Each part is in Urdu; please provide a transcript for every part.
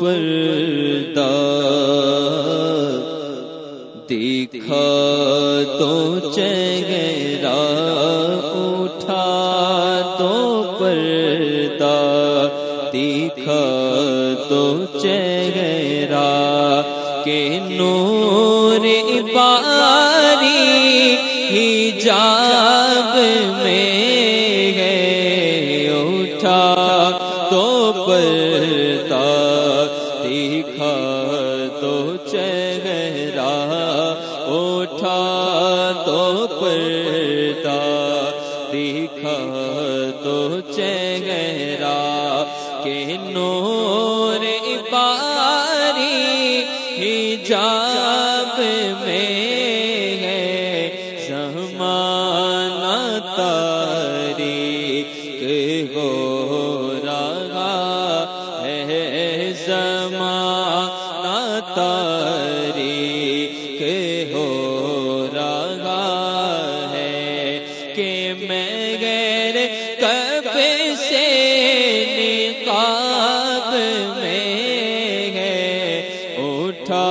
پردہ۔ دیکھا تو چہرا اٹھا تو پردہ۔ دیکھا تو چہرا کے نور باری ہی جاب میں گئے اٹھا تو پردہ۔ دیکھا تو چہرہ اٹھا تو پڑتا دیکھا تو چہرہ کہ نور باری ہی جاب زمانہ تاریخ ہو رہا ہے کہ میں غیر کب سے نقاب میں ہے، اٹھا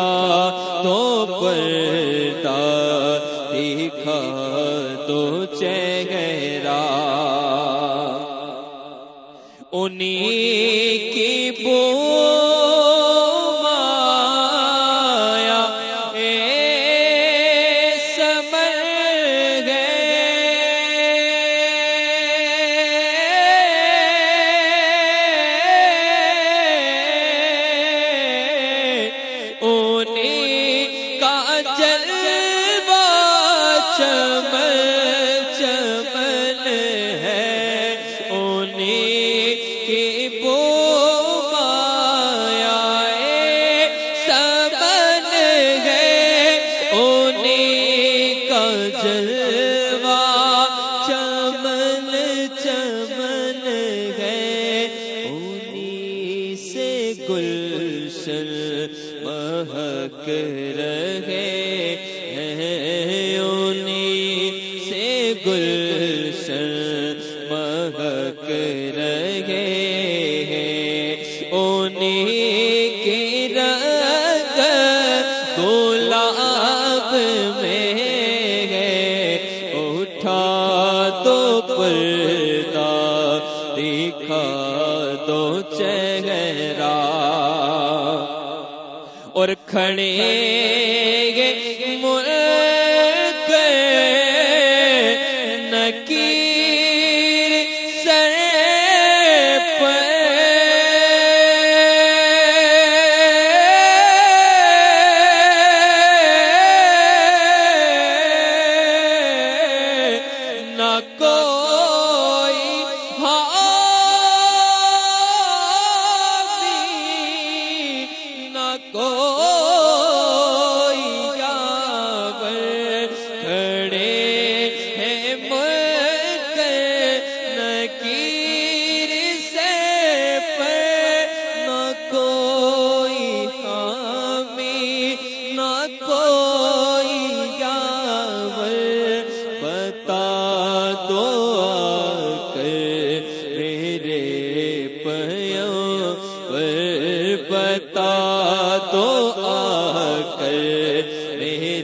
تو پردہ دکھا تو چہرا انہیں کی مہک رہے ہیں، انہیں سے گلشن مہک رہے ہیں۔ انہیں کی رنگ گلاب میں ہے، اٹھا تو پردہ دکھا تو چہرا اور کھڑے گے کو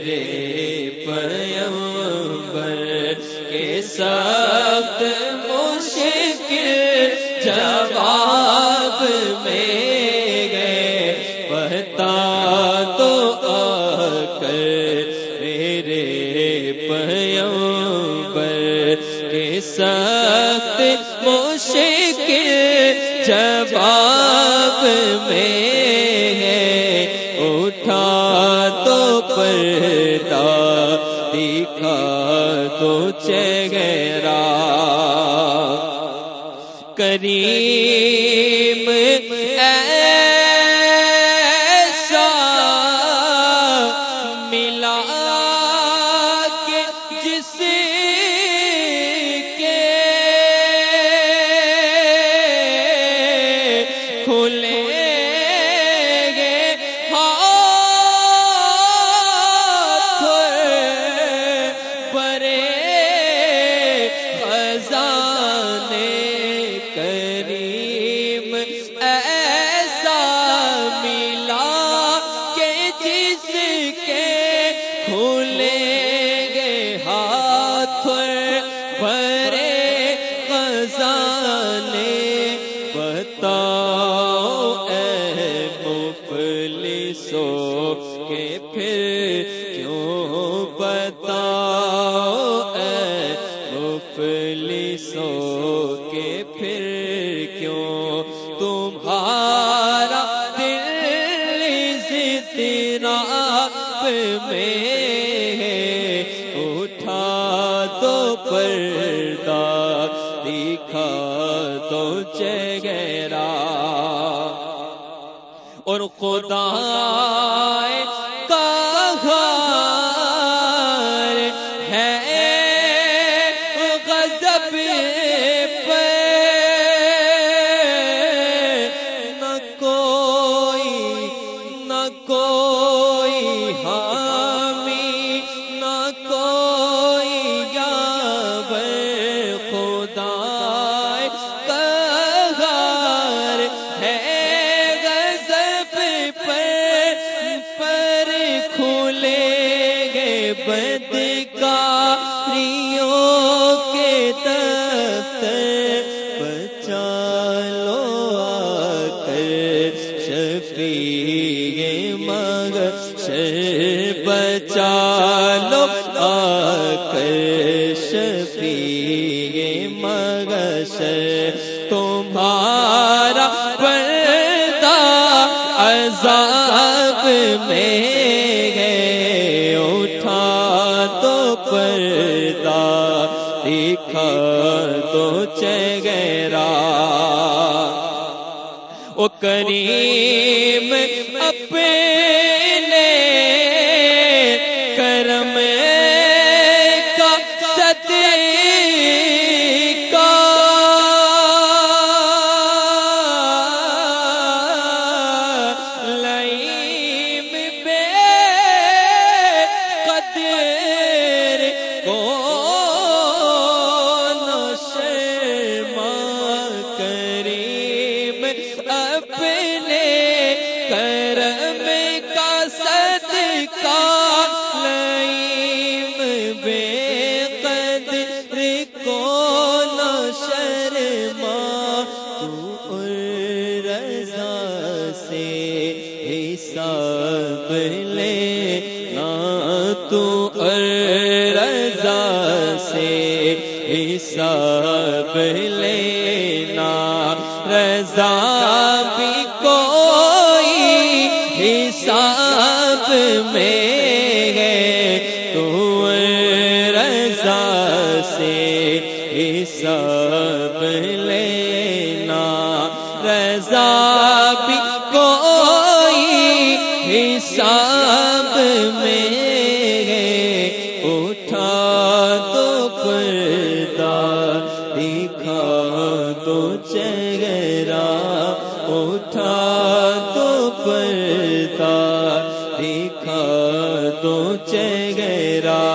چہرے پر پر کے ساتھ مشکل جواب میں گئے۔ بتا تو آ کر میرے پیغمبر تو چہرا کریم تمہارا دل ستنا میں اٹھا تو پردہ دکھا تو چہرا اور خدا کا کوئی حامی نہ کوئی یاور خدا کار ہے غضب پر پر کھلے گے بدکاریوں بچا شفیع تمہارا پردہ عذاب میں ہے، اٹھا تو پردہ، دکھا تو چہرا او کریم رضا بھی کوئی حساب میں ہے، تو رضا سے حساب لینا۔ رضا بھی کوئی حساب میں پردہ دیکھا تو چہرہ